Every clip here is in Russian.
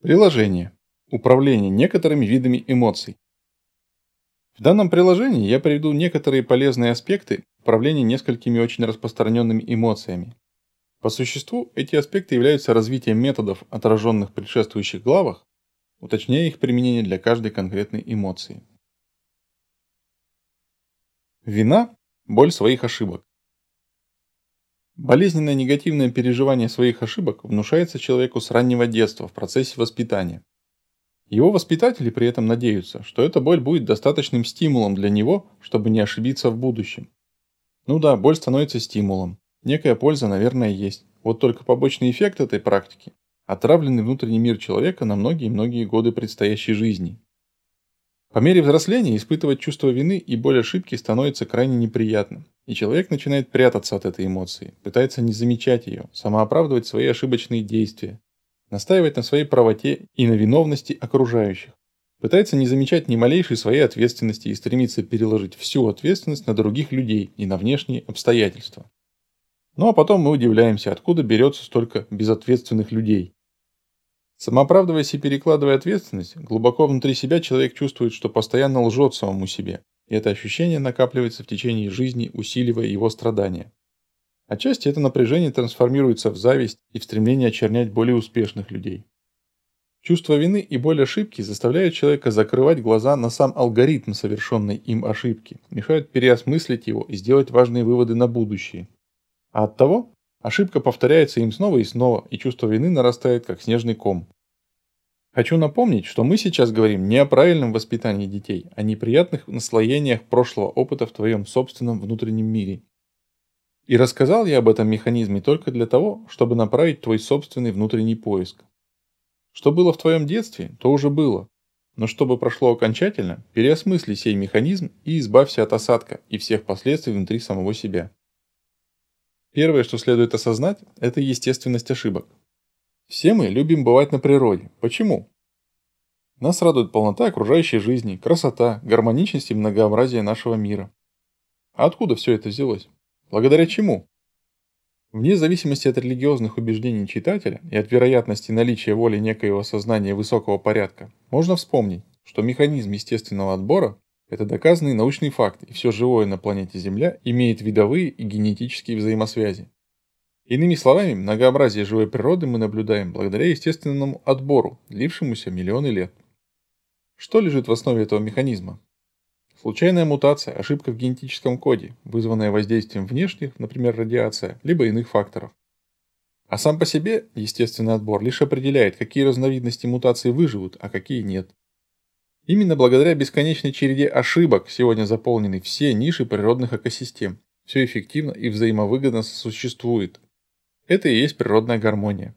Приложение. Управление некоторыми видами эмоций. В данном приложении я приведу некоторые полезные аспекты управления несколькими очень распространенными эмоциями. По существу, эти аспекты являются развитием методов, отраженных в предшествующих главах, уточняя их применение для каждой конкретной эмоции. Вина – боль своих ошибок. Болезненное негативное переживание своих ошибок внушается человеку с раннего детства в процессе воспитания. Его воспитатели при этом надеются, что эта боль будет достаточным стимулом для него, чтобы не ошибиться в будущем. Ну да, боль становится стимулом. Некая польза, наверное, есть. Вот только побочный эффект этой практики – отравленный внутренний мир человека на многие-многие годы предстоящей жизни. По мере взросления испытывать чувство вины и боль ошибки становится крайне неприятным, и человек начинает прятаться от этой эмоции, пытается не замечать ее, самооправдывать свои ошибочные действия, настаивать на своей правоте и на виновности окружающих, пытается не замечать ни малейшей своей ответственности и стремится переложить всю ответственность на других людей и на внешние обстоятельства. Ну а потом мы удивляемся, откуда берется столько безответственных людей. Самооправдываясь и перекладывая ответственность, глубоко внутри себя человек чувствует, что постоянно лжет самому себе, и это ощущение накапливается в течение жизни, усиливая его страдания. Отчасти это напряжение трансформируется в зависть и в стремление очернять более успешных людей. Чувство вины и боль ошибки заставляют человека закрывать глаза на сам алгоритм совершенной им ошибки, мешают переосмыслить его и сделать важные выводы на будущее. А от того Ошибка повторяется им снова и снова, и чувство вины нарастает, как снежный ком. Хочу напомнить, что мы сейчас говорим не о правильном воспитании детей, а о неприятных наслоениях прошлого опыта в твоем собственном внутреннем мире. И рассказал я об этом механизме только для того, чтобы направить твой собственный внутренний поиск. Что было в твоем детстве, то уже было. Но чтобы прошло окончательно, переосмысли сей механизм и избавься от осадка и всех последствий внутри самого себя. Первое, что следует осознать, это естественность ошибок. Все мы любим бывать на природе. Почему? Нас радует полнота окружающей жизни, красота, гармоничность и многообразие нашего мира. А откуда все это взялось? Благодаря чему? Вне зависимости от религиозных убеждений читателя и от вероятности наличия воли некоего сознания высокого порядка, можно вспомнить, что механизм естественного отбора это доказанный научный факт, и все живое на планете Земля имеет видовые и генетические взаимосвязи. Иными словами, многообразие живой природы мы наблюдаем благодаря естественному отбору, длившемуся миллионы лет. Что лежит в основе этого механизма? Случайная мутация, ошибка в генетическом коде, вызванная воздействием внешних, например, радиация, либо иных факторов. А сам по себе естественный отбор лишь определяет, какие разновидности мутаций выживут, а какие нет. Именно благодаря бесконечной череде ошибок сегодня заполнены все ниши природных экосистем. Все эффективно и взаимовыгодно существует. Это и есть природная гармония.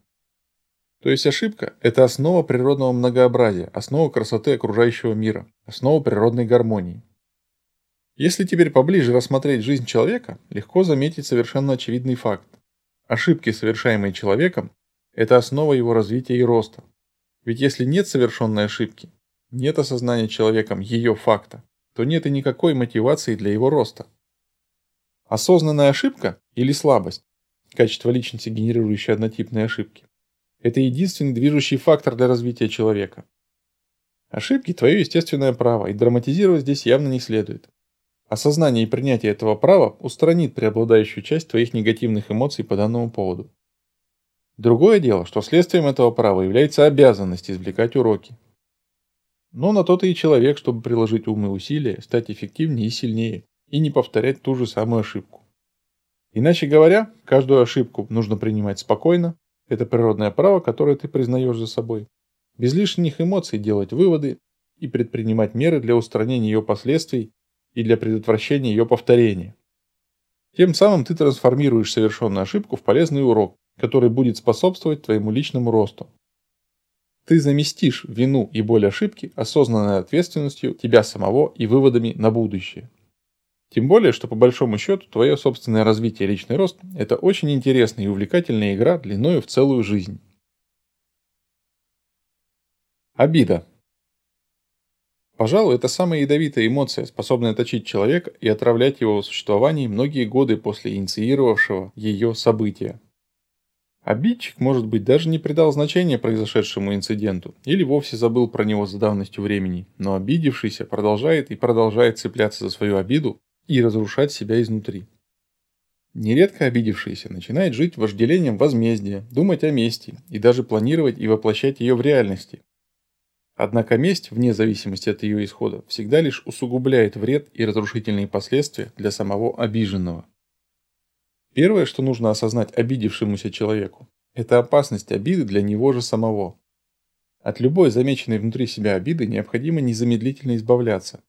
То есть ошибка – это основа природного многообразия, основа красоты окружающего мира, основа природной гармонии. Если теперь поближе рассмотреть жизнь человека, легко заметить совершенно очевидный факт. Ошибки, совершаемые человеком, это основа его развития и роста. Ведь если нет совершенной ошибки, нет осознания человеком ее факта, то нет и никакой мотивации для его роста. Осознанная ошибка или слабость, качество личности, генерирующее однотипные ошибки, это единственный движущий фактор для развития человека. Ошибки – твое естественное право, и драматизировать здесь явно не следует. Осознание и принятие этого права устранит преобладающую часть твоих негативных эмоций по данному поводу. Другое дело, что следствием этого права является обязанность извлекать уроки, но на то ты и человек, чтобы приложить ум и усилия, стать эффективнее и сильнее, и не повторять ту же самую ошибку. Иначе говоря, каждую ошибку нужно принимать спокойно, это природное право, которое ты признаешь за собой. Без лишних эмоций делать выводы и предпринимать меры для устранения ее последствий и для предотвращения ее повторения. Тем самым ты трансформируешь совершенную ошибку в полезный урок, который будет способствовать твоему личному росту. Ты заместишь вину и боль ошибки осознанной ответственностью тебя самого и выводами на будущее. Тем более, что по большому счету твое собственное развитие и личный рост – это очень интересная и увлекательная игра длиною в целую жизнь. Обида. Пожалуй, это самая ядовитая эмоция, способная точить человека и отравлять его существование многие годы после инициировавшего ее события. Обидчик, может быть, даже не придал значения произошедшему инциденту или вовсе забыл про него за давностью времени, но обидевшийся продолжает и продолжает цепляться за свою обиду и разрушать себя изнутри. Нередко обидевшийся начинает жить вожделением возмездия, думать о мести и даже планировать и воплощать ее в реальности. Однако месть, вне зависимости от ее исхода, всегда лишь усугубляет вред и разрушительные последствия для самого обиженного. Первое, что нужно осознать обидевшемуся человеку, это опасность обиды для него же самого. От любой замеченной внутри себя обиды необходимо незамедлительно избавляться.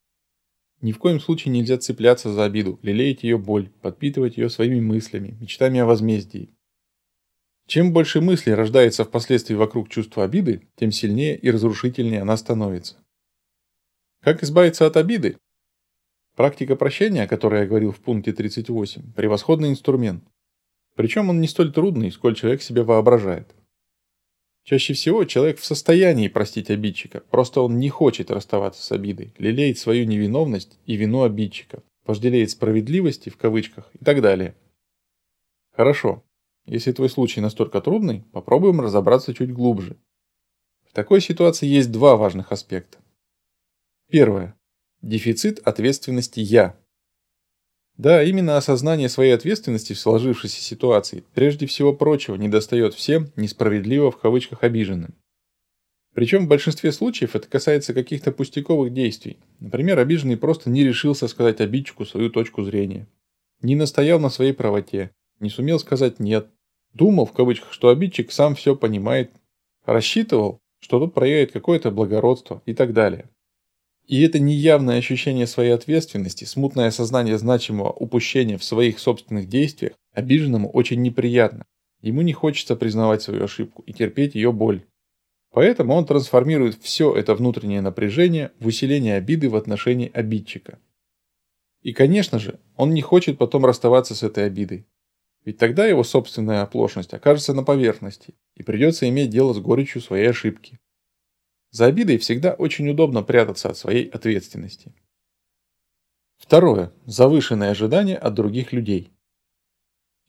Ни в коем случае нельзя цепляться за обиду, лелеять ее боль, подпитывать ее своими мыслями, мечтами о возмездии. Чем больше мыслей рождается впоследствии вокруг чувства обиды, тем сильнее и разрушительнее она становится. Как избавиться от обиды? Практика прощения, о которой я говорил в пункте 38, превосходный инструмент. Причем он не столь трудный, сколь человек себе воображает. Чаще всего человек в состоянии простить обидчика, просто он не хочет расставаться с обидой, лелеет свою невиновность и вину обидчика, вожделеет справедливости в кавычках и так далее. Хорошо, если твой случай настолько трудный, попробуем разобраться чуть глубже. В такой ситуации есть два важных аспекта. Первое. Дефицит ответственности «я». Да, именно осознание своей ответственности в сложившейся ситуации прежде всего прочего недостает всем несправедливо в кавычках обиженным. Причем в большинстве случаев это касается каких-то пустяковых действий. Например, обиженный просто не решился сказать обидчику свою точку зрения. Не настоял на своей правоте, не сумел сказать «нет». Думал, в кавычках, что обидчик сам все понимает. Рассчитывал, что тот проявит какое-то благородство и так далее. И это неявное ощущение своей ответственности, смутное осознание значимого упущения в своих собственных действиях обиженному очень неприятно. Ему не хочется признавать свою ошибку и терпеть ее боль. Поэтому он трансформирует все это внутреннее напряжение в усиление обиды в отношении обидчика. И, конечно же, он не хочет потом расставаться с этой обидой. Ведь тогда его собственная оплошность окажется на поверхности, и придется иметь дело с горечью своей ошибки. За обидой всегда очень удобно прятаться от своей ответственности. Второе. Завышенные ожидания от других людей.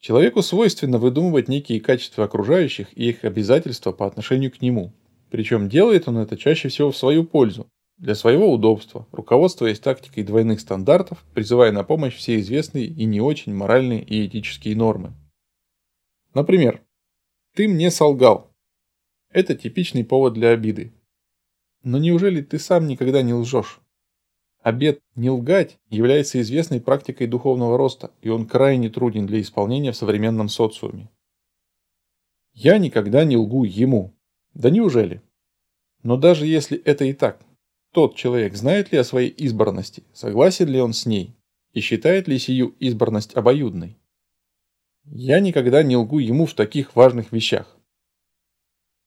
Человеку свойственно выдумывать некие качества окружающих и их обязательства по отношению к нему. Причем делает он это чаще всего в свою пользу, для своего удобства, руководствуясь тактикой двойных стандартов, призывая на помощь все известные и не очень моральные и этические нормы. Например, «ты мне солгал». Это типичный повод для обиды, но неужели ты сам никогда не лжешь? Обет «не лгать» является известной практикой духовного роста, и он крайне труден для исполнения в современном социуме. Я никогда не лгу ему. Да неужели? Но даже если это и так, тот человек знает ли о своей избранности, согласен ли он с ней, и считает ли сию избранность обоюдной? Я никогда не лгу ему в таких важных вещах.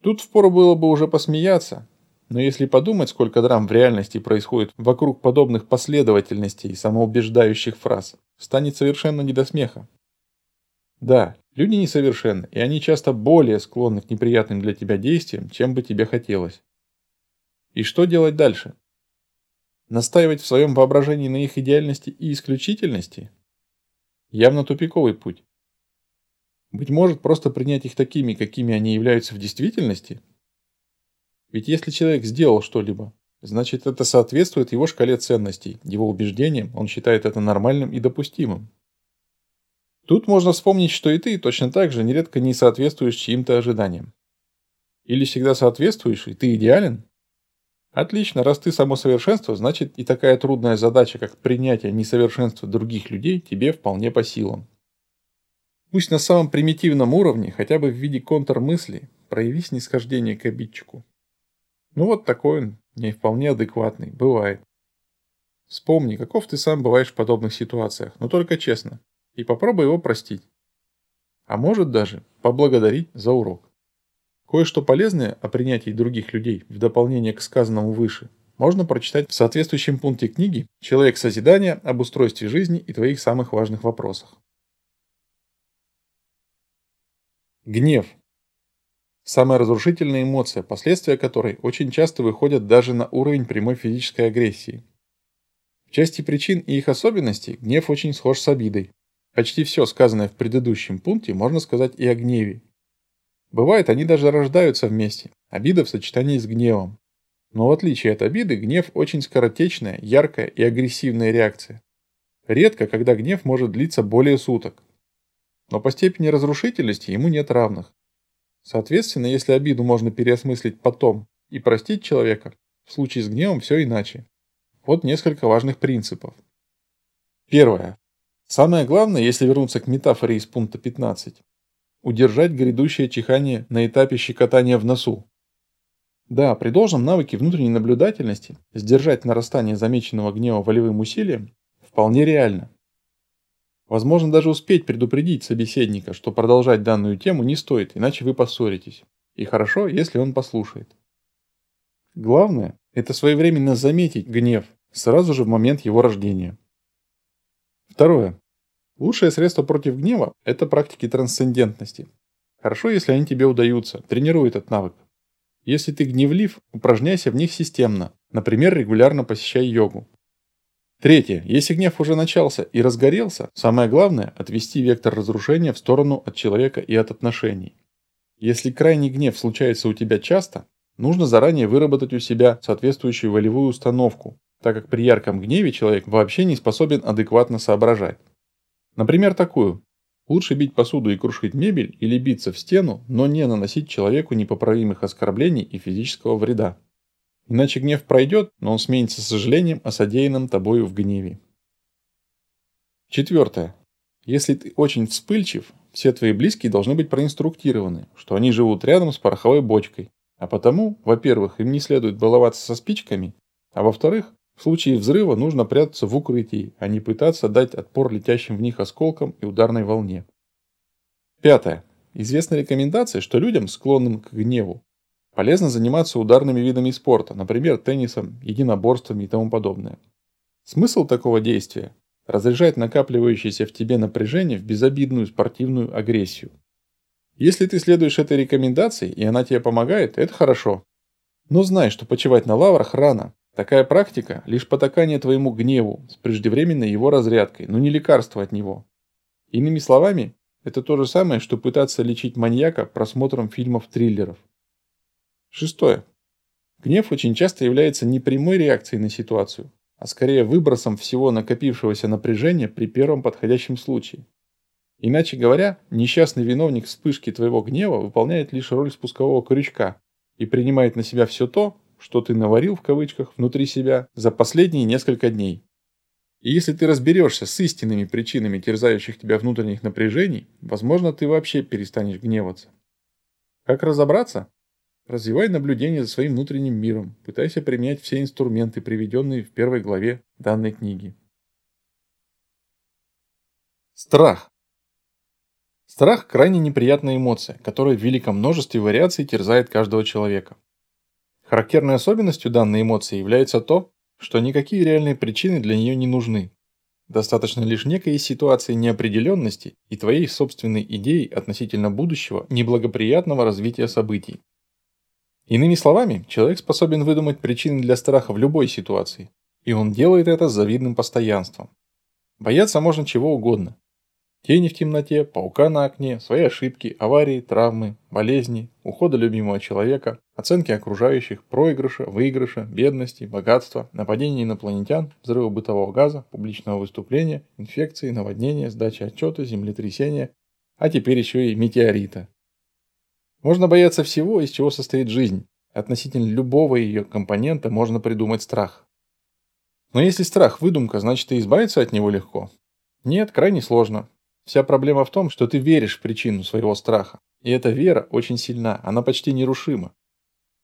Тут впору было бы уже посмеяться, но если подумать, сколько драм в реальности происходит вокруг подобных последовательностей и самоубеждающих фраз, станет совершенно не до смеха. Да, люди несовершенны, и они часто более склонны к неприятным для тебя действиям, чем бы тебе хотелось. И что делать дальше? Настаивать в своем воображении на их идеальности и исключительности? Явно тупиковый путь. Быть может, просто принять их такими, какими они являются в действительности – ведь если человек сделал что-либо, значит это соответствует его шкале ценностей, его убеждениям, он считает это нормальным и допустимым. Тут можно вспомнить, что и ты точно так же нередко не соответствуешь чьим-то ожиданиям. Или всегда соответствуешь, и ты идеален? Отлично, раз ты само совершенство, значит и такая трудная задача, как принятие несовершенства других людей, тебе вполне по силам. Пусть на самом примитивном уровне, хотя бы в виде контрмысли, прояви снисхождение к обидчику. Ну вот такой он, не вполне адекватный, бывает. Вспомни, каков ты сам бываешь в подобных ситуациях, но только честно, и попробуй его простить. А может даже поблагодарить за урок. Кое-что полезное о принятии других людей в дополнение к сказанному выше можно прочитать в соответствующем пункте книги «Человек созидания об устройстве жизни и твоих самых важных вопросах». Гнев Самая разрушительная эмоция, последствия которой очень часто выходят даже на уровень прямой физической агрессии. В части причин и их особенностей гнев очень схож с обидой. Почти все сказанное в предыдущем пункте можно сказать и о гневе. Бывает, они даже рождаются вместе, обида в сочетании с гневом. Но в отличие от обиды, гнев очень скоротечная, яркая и агрессивная реакция. Редко, когда гнев может длиться более суток. Но по степени разрушительности ему нет равных. Соответственно, если обиду можно переосмыслить потом и простить человека, в случае с гневом все иначе. Вот несколько важных принципов. Первое. Самое главное, если вернуться к метафоре из пункта 15, удержать грядущее чихание на этапе щекотания в носу. Да, при должном навыке внутренней наблюдательности сдержать нарастание замеченного гнева волевым усилием вполне реально. Возможно даже успеть предупредить собеседника, что продолжать данную тему не стоит, иначе вы поссоритесь. И хорошо, если он послушает. Главное – это своевременно заметить гнев сразу же в момент его рождения. Второе. Лучшее средство против гнева – это практики трансцендентности. Хорошо, если они тебе удаются, тренируй этот навык. Если ты гневлив, упражняйся в них системно, например, регулярно посещай йогу. Третье. Если гнев уже начался и разгорелся, самое главное – отвести вектор разрушения в сторону от человека и от отношений. Если крайний гнев случается у тебя часто, нужно заранее выработать у себя соответствующую волевую установку, так как при ярком гневе человек вообще не способен адекватно соображать. Например, такую. Лучше бить посуду и крушить мебель или биться в стену, но не наносить человеку непоправимых оскорблений и физического вреда. Иначе гнев пройдет, но он сменится сожалением о содеянном тобою в гневе. Четвертое. Если ты очень вспыльчив, все твои близкие должны быть проинструктированы, что они живут рядом с пороховой бочкой. А потому, во-первых, им не следует баловаться со спичками, а во-вторых, в случае взрыва нужно прятаться в укрытии, а не пытаться дать отпор летящим в них осколкам и ударной волне. Пятое. Известна рекомендация, что людям, склонным к гневу, полезно заниматься ударными видами спорта, например, теннисом, единоборствами и тому подобное. Смысл такого действия – разряжать накапливающееся в тебе напряжение в безобидную спортивную агрессию. Если ты следуешь этой рекомендации, и она тебе помогает, это хорошо. Но знай, что почивать на лаврах рано, Такая практика – лишь потакание твоему гневу с преждевременной его разрядкой, но не лекарство от него. Иными словами, это то же самое, что пытаться лечить маньяка просмотром фильмов-триллеров. Шестое. Гнев очень часто является не прямой реакцией на ситуацию, а скорее выбросом всего накопившегося напряжения при первом подходящем случае. Иначе говоря, несчастный виновник вспышки твоего гнева выполняет лишь роль спускового крючка и принимает на себя все то, что ты наварил в кавычках внутри себя за последние несколько дней. И если ты разберешься с истинными причинами терзающих тебя внутренних напряжений, возможно, ты вообще перестанешь гневаться. Как разобраться? Развивай наблюдение за своим внутренним миром, пытайся применять все инструменты, приведенные в первой главе данной книги. Страх. Страх – крайне неприятная эмоция, которая в великом множестве вариаций терзает каждого человека. Характерной особенностью данной эмоции является то, что никакие реальные причины для нее не нужны. Достаточно лишь некой ситуации неопределенности и твоей собственной идеи относительно будущего неблагоприятного развития событий. Иными словами, человек способен выдумать причины для страха в любой ситуации, и он делает это с завидным постоянством. Бояться можно чего угодно, Тени в темноте, паука на окне, свои ошибки, аварии, травмы, болезни, ухода любимого человека, оценки окружающих, проигрыша, выигрыша, бедности, богатства, нападения инопланетян, взрыва бытового газа, публичного выступления, инфекции, наводнения, сдачи отчета, землетрясения, а теперь еще и метеорита. Можно бояться всего, из чего состоит жизнь. Относительно любого ее компонента можно придумать страх. Но если страх – выдумка, значит и избавиться от него легко? Нет, крайне сложно. Вся проблема в том, что ты веришь в причину своего страха. И эта вера очень сильна, она почти нерушима.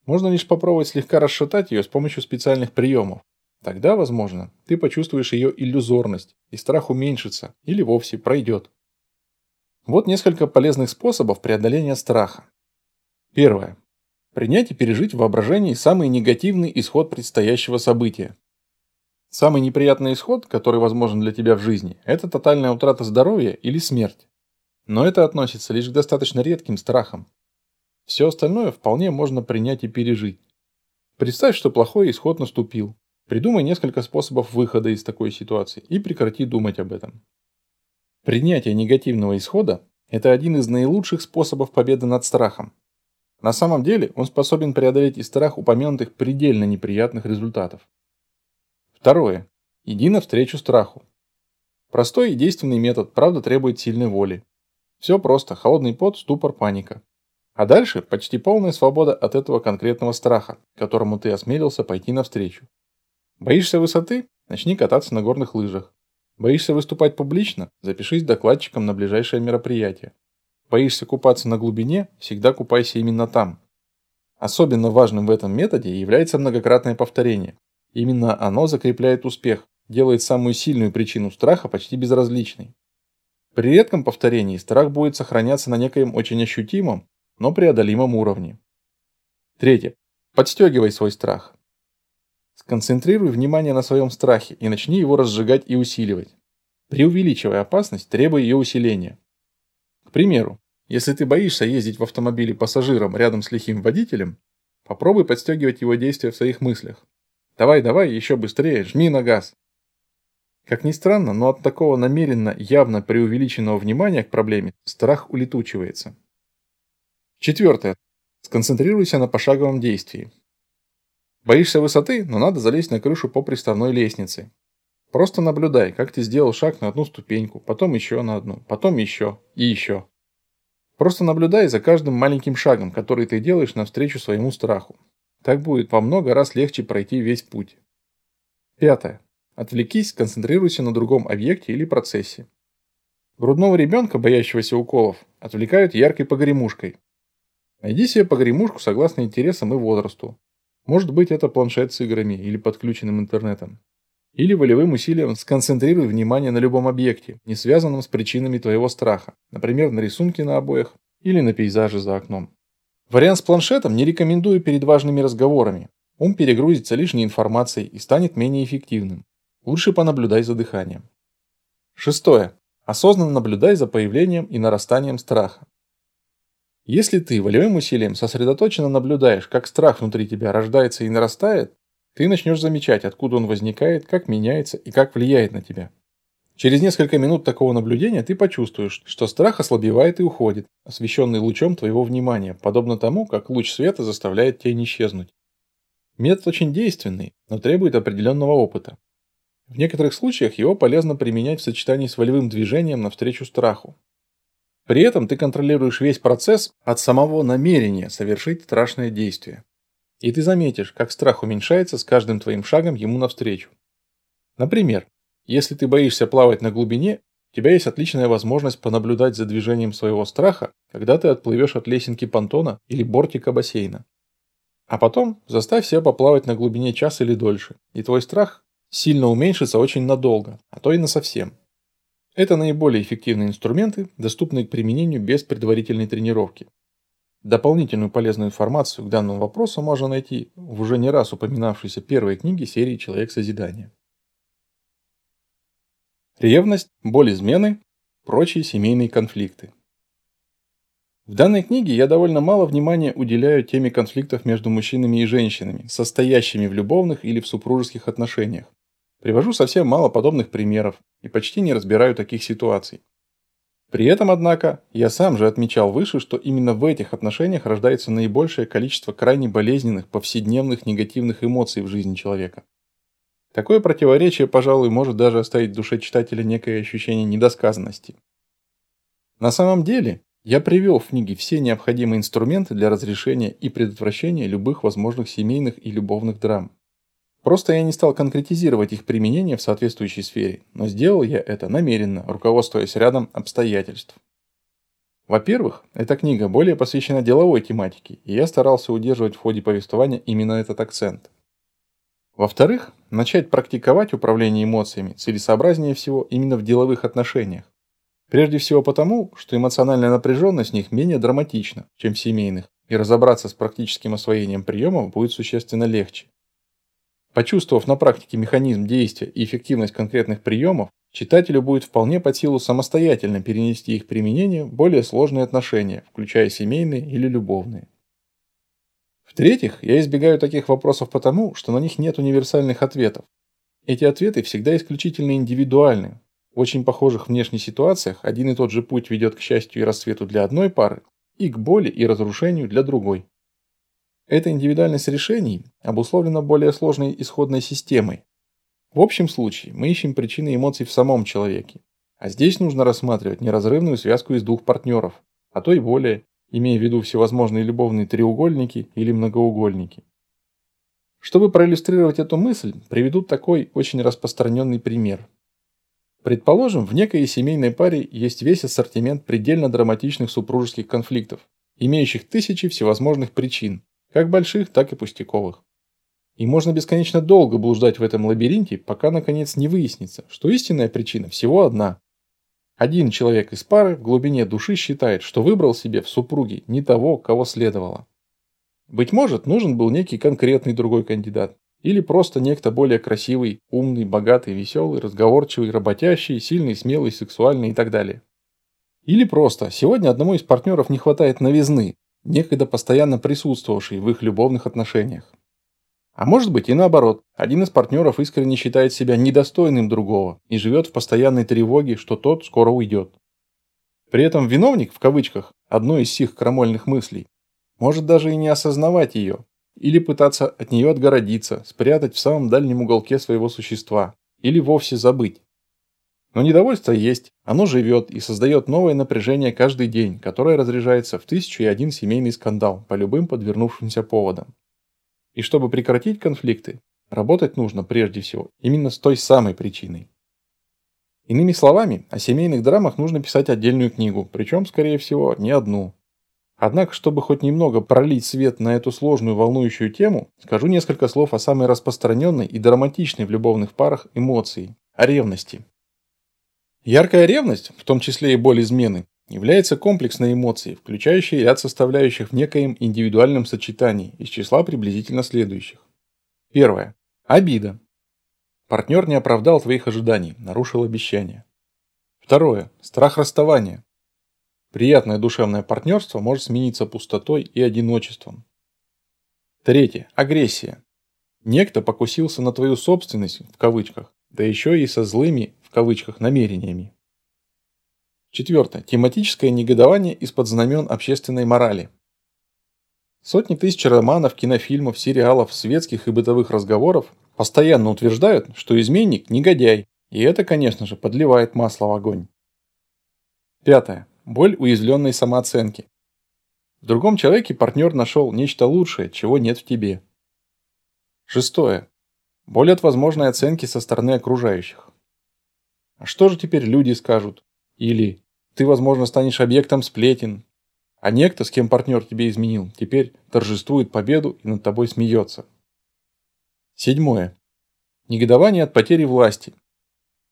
Можно лишь попробовать слегка расшатать ее с помощью специальных приемов. Тогда, возможно, ты почувствуешь ее иллюзорность, и страх уменьшится или вовсе пройдет. Вот несколько полезных способов преодоления страха. Первое. Принять и пережить в воображении самый негативный исход предстоящего события. Самый неприятный исход, который возможен для тебя в жизни, это тотальная утрата здоровья или смерть. Но это относится лишь к достаточно редким страхам. Все остальное вполне можно принять и пережить. Представь, что плохой исход наступил. Придумай несколько способов выхода из такой ситуации и прекрати думать об этом. Принятие негативного исхода – Это один из наилучших способов победы над страхом. На самом деле он способен преодолеть и страх упомянутых предельно неприятных результатов. Второе. Иди навстречу страху. Простой и действенный метод, правда, требует сильной воли. Все просто, холодный пот, ступор, паника. А дальше почти полная свобода от этого конкретного страха, которому ты осмелился пойти навстречу. Боишься высоты? Начни кататься на горных лыжах. Боишься выступать публично? Запишись докладчиком на ближайшее мероприятие. Боишься купаться на глубине? Всегда купайся именно там. Особенно важным в этом методе является многократное повторение. Именно оно закрепляет успех, делает самую сильную причину страха почти безразличной. При редком повторении страх будет сохраняться на некоем очень ощутимом, но преодолимом уровне. Третье. Подстегивай свой страх. Сконцентрируй внимание на своем страхе и начни его разжигать и усиливать. Преувеличивая опасность, требуя ее усиления. Примеру, если ты боишься ездить в автомобиле пассажиром рядом с лихим водителем, попробуй подстегивать его действия в своих мыслях. Давай, давай, еще быстрее, жми на газ. Как ни странно, но от такого намеренно, явно преувеличенного внимания к проблеме страх улетучивается. Четвертое. Сконцентрируйся на пошаговом действии. Боишься высоты, но надо залезть на крышу по приставной лестнице. Просто наблюдай, как ты сделал шаг на одну ступеньку, потом еще на одну, потом еще и еще. Просто наблюдай за каждым маленьким шагом, который ты делаешь навстречу своему страху. Так будет во много раз легче пройти весь путь. Пятое. Отвлекись, сконцентрируйся на другом объекте или процессе. Грудного ребенка, боящегося уколов, отвлекают яркой погремушкой. Найди себе погремушку согласно интересам и возрасту. Может быть это планшет с играми или подключенным интернетом. Или волевым усилием сконцентрируй внимание на любом объекте, не связанном с причинами твоего страха, например, на рисунке на обоях или на пейзаже за окном. Вариант с планшетом не рекомендую перед важными разговорами. Ум перегрузится лишней информацией и станет менее эффективным. Лучше понаблюдай за дыханием. Шестое. Осознанно наблюдай за появлением и нарастанием страха. Если ты волевым усилием сосредоточенно наблюдаешь, как страх внутри тебя рождается и нарастает, ты начнешь замечать, откуда он возникает, как меняется и как влияет на тебя. Через несколько минут такого наблюдения ты почувствуешь, что страх ослабевает и уходит, освещенный лучом твоего внимания, подобно тому, как луч света заставляет тень исчезнуть. Метод очень действенный, но требует определенного опыта. В некоторых случаях его полезно применять в сочетании с волевым движением навстречу страху. При этом ты контролируешь весь процесс от самого намерения совершить страшное действие. И ты заметишь, как страх уменьшается с каждым твоим шагом ему навстречу. Например, если ты боишься плавать на глубине, у тебя есть отличная возможность понаблюдать за движением своего страха, когда ты отплывешь от лесенки понтона или бортика бассейна. А потом заставь себя поплавать на глубине час или дольше, и твой страх сильно уменьшится очень надолго, а то и на совсем. Это наиболее эффективные инструменты, доступные к применению без предварительной тренировки. Дополнительную полезную информацию к данному вопросу можно найти в уже не раз упоминавшейся первой книге серии «Человек созидания». Ревность, боль измены, прочие семейные конфликты. В данной книге я довольно мало внимания уделяю теме конфликтов между мужчинами и женщинами, состоящими в любовных или в супружеских отношениях. Привожу совсем мало подобных примеров и почти не разбираю таких ситуаций. При этом, однако, я сам же отмечал выше, что именно в этих отношениях рождается наибольшее количество крайне болезненных, повседневных негативных эмоций в жизни человека. Такое противоречие, пожалуй, может даже оставить в душе читателя некое ощущение недосказанности. На самом деле, я привел в книге все необходимые инструменты для разрешения и предотвращения любых возможных семейных и любовных драм. Просто я не стал конкретизировать их применение в соответствующей сфере, но сделал я это намеренно, руководствуясь рядом обстоятельств. Во-первых, эта книга более посвящена деловой тематике, и я старался удерживать в ходе повествования именно этот акцент. Во-вторых, начать практиковать управление эмоциями целесообразнее всего именно в деловых отношениях. Прежде всего потому, что эмоциональная напряженность в них менее драматична, чем в семейных, и разобраться с практическим освоением приемов будет существенно легче. Почувствовав на практике механизм действия и эффективность конкретных приемов, читателю будет вполне под силу самостоятельно перенести их применение в более сложные отношения, включая семейные или любовные. В-третьих, я избегаю таких вопросов потому, что на них нет универсальных ответов. Эти ответы всегда исключительно индивидуальны, В очень похожих внешних ситуациях один и тот же путь ведет к счастью и рассвету для одной пары и к боли и разрушению для другой. Эта индивидуальность решений обусловлена более сложной исходной системой. В общем случае мы ищем причины эмоций в самом человеке, а здесь нужно рассматривать неразрывную связку из двух партнеров, а то и более, имея в виду всевозможные любовные треугольники или многоугольники. Чтобы проиллюстрировать эту мысль, приведу такой очень распространенный пример. Предположим, в некой семейной паре есть весь ассортимент предельно драматичных супружеских конфликтов, имеющих тысячи всевозможных причин, как больших, так и пустяковых. И можно бесконечно долго блуждать в этом лабиринте, пока наконец не выяснится, что истинная причина всего одна. Один человек из пары в глубине души считает, что выбрал себе в супруге не того, кого следовало. Быть может, нужен был некий конкретный другой кандидат. Или просто некто более красивый, умный, богатый, веселый, разговорчивый, работящий, сильный, смелый, сексуальный и так далее. Или просто сегодня одному из партнеров не хватает новизны, некогда постоянно присутствовавшей в их любовных отношениях. А может быть и наоборот, один из партнеров искренне считает себя недостойным другого и живет в постоянной тревоге, что тот скоро уйдет. При этом виновник, в кавычках, одной из сих крамольных мыслей, может даже и не осознавать ее, или пытаться от нее отгородиться, спрятать в самом дальнем уголке своего существа, или вовсе забыть. Но недовольство есть, оно живет и создает новое напряжение каждый день, которое разряжается в тысячу и один семейный скандал по любым подвернувшимся поводам. И чтобы прекратить конфликты, работать нужно прежде всего именно с той самой причиной. Иными словами, о семейных драмах нужно писать отдельную книгу, причем, скорее всего, не одну. Однако, чтобы хоть немного пролить свет на эту сложную волнующую тему, скажу несколько слов о самой распространенной и драматичной в любовных парах эмоции – о ревности. Яркая ревность, в том числе и боль измены, является комплексной эмоцией, включающей ряд составляющих в некоем индивидуальном сочетании из числа приблизительно следующих. Первое. Обида. Партнер не оправдал твоих ожиданий, нарушил обещание. Второе. Страх расставания. Приятное душевное партнерство может смениться пустотой и одиночеством. Третье. Агрессия. Некто покусился на твою собственность, в кавычках, да еще и со злыми, кавычках, намерениями. Четвертое. Тематическое негодование из-под знамен общественной морали. Сотни тысяч романов, кинофильмов, сериалов, светских и бытовых разговоров постоянно утверждают, что изменник – негодяй, и это, конечно же, подливает масло в огонь. Пятое. Боль уязвленной самооценки. В другом человеке партнер нашел нечто лучшее, чего нет в тебе. Шестое. Боль от возможной оценки со стороны окружающих. А что же теперь люди скажут? Или ты, возможно, станешь объектом сплетен. А некто, с кем партнер тебе изменил, теперь торжествует победу и над тобой смеется. Седьмое. Негодование от потери власти.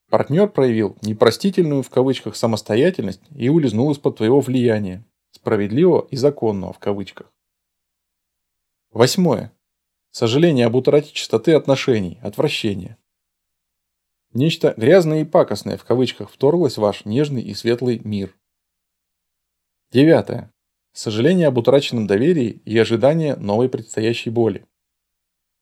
Партнер проявил непростительную в кавычках самостоятельность и улизнул из-под твоего влияния. Справедливого и законного в кавычках. Восьмое. Сожаление об утрате чистоты отношений, отвращение. Нечто грязное и пакостное в кавычках вторглось в ваш нежный и светлый мир. Девятое. Сожаление об утраченном доверии и ожидание новой предстоящей боли.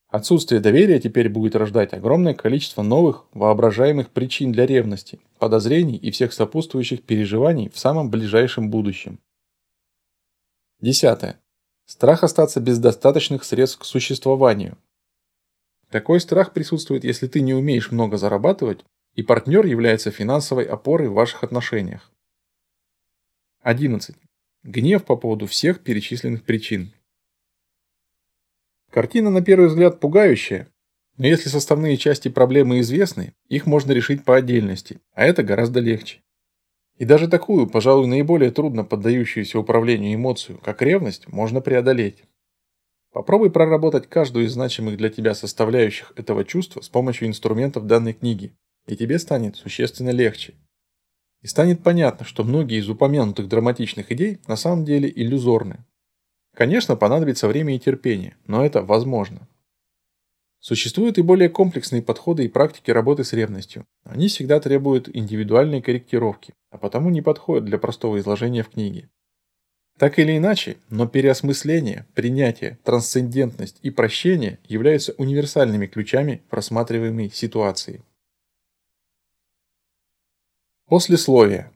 Отсутствие доверия теперь будет рождать огромное количество новых воображаемых причин для ревности, подозрений и всех сопутствующих переживаний в самом ближайшем будущем. Десятое. Страх остаться без достаточных средств к существованию, такой страх присутствует, если ты не умеешь много зарабатывать, и партнер является финансовой опорой в ваших отношениях. 11. Гнев по поводу всех перечисленных причин. Картина на первый взгляд пугающая, но если составные части проблемы известны, их можно решить по отдельности, а это гораздо легче. И даже такую, пожалуй, наиболее трудно поддающуюся управлению эмоцию, как ревность, можно преодолеть. Попробуй проработать каждую из значимых для тебя составляющих этого чувства с помощью инструментов данной книги, и тебе станет существенно легче. И станет понятно, что многие из упомянутых драматичных идей на самом деле иллюзорны. Конечно, понадобится время и терпение, но это возможно. Существуют и более комплексные подходы и практики работы с ревностью. Они всегда требуют индивидуальной корректировки, а потому не подходят для простого изложения в книге. Так или иначе, но переосмысление, принятие, трансцендентность и прощение являются универсальными ключами просматриваемой ситуации. Послесловие.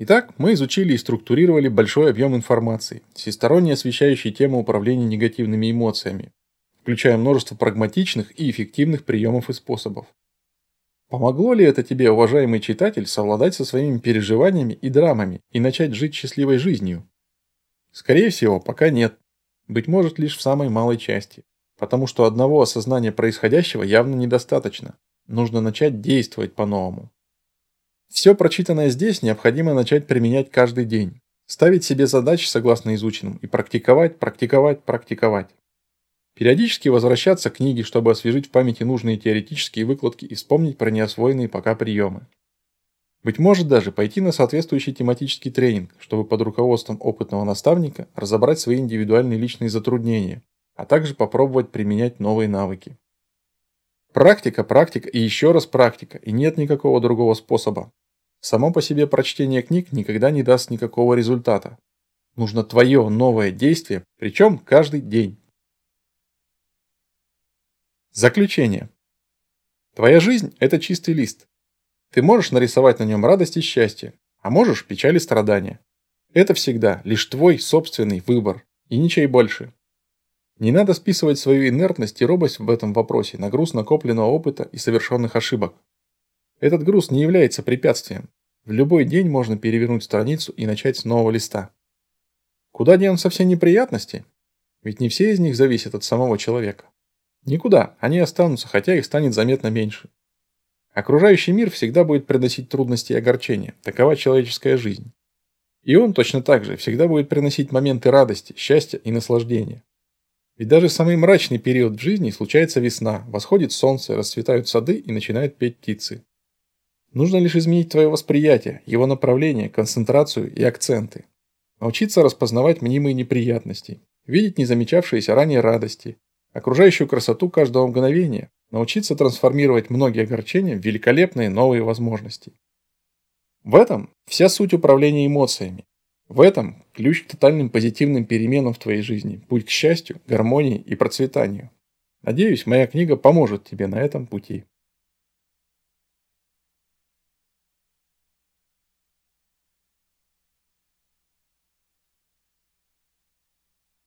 Итак, мы изучили и структурировали большой объем информации, всесторонне освещающий тему управления негативными эмоциями, включая множество прагматичных и эффективных приемов и способов. Помогло ли это тебе, уважаемый читатель, совладать со своими переживаниями и драмами и начать жить счастливой жизнью? Скорее всего, пока нет. Быть может, лишь в самой малой части. Потому что одного осознания происходящего явно недостаточно. Нужно начать действовать по-новому. Все прочитанное здесь необходимо начать применять каждый день. Ставить себе задачи согласно изученным и практиковать, практиковать, практиковать. Периодически возвращаться к книге, чтобы освежить в памяти нужные теоретические выкладки и вспомнить про неосвоенные пока приемы. Быть может даже пойти на соответствующий тематический тренинг, чтобы под руководством опытного наставника разобрать свои индивидуальные личные затруднения, а также попробовать применять новые навыки. Практика, практика и еще раз практика, и нет никакого другого способа. Само по себе прочтение книг никогда не даст никакого результата. Нужно твое новое действие, причем каждый день. Заключение. Твоя жизнь – это чистый лист. Ты можешь нарисовать на нем радость и счастье, а можешь печаль и страдания. Это всегда лишь твой собственный выбор, и ничей больше. Не надо списывать свою инертность и робость в этом вопросе на груз накопленного опыта и совершенных ошибок. Этот груз не является препятствием. В любой день можно перевернуть страницу и начать с нового листа. Куда денутся все неприятности? Ведь не все из них зависят от самого человека. Никуда, они останутся, хотя их станет заметно меньше. Окружающий мир всегда будет приносить трудности и огорчения, такова человеческая жизнь. И он точно так же всегда будет приносить моменты радости, счастья и наслаждения. Ведь даже самый мрачный период в жизни случается весна, восходит солнце, расцветают сады и начинают петь птицы. Нужно лишь изменить твое восприятие, его направление, концентрацию и акценты. Научиться распознавать мнимые неприятности, видеть незамечавшиеся ранее радости, окружающую красоту каждого мгновения, научиться трансформировать многие огорчения в великолепные новые возможности. В этом вся суть управления эмоциями. В этом ключ к тотальным позитивным переменам в твоей жизни, путь к счастью, гармонии и процветанию. Надеюсь, моя книга поможет тебе на этом пути.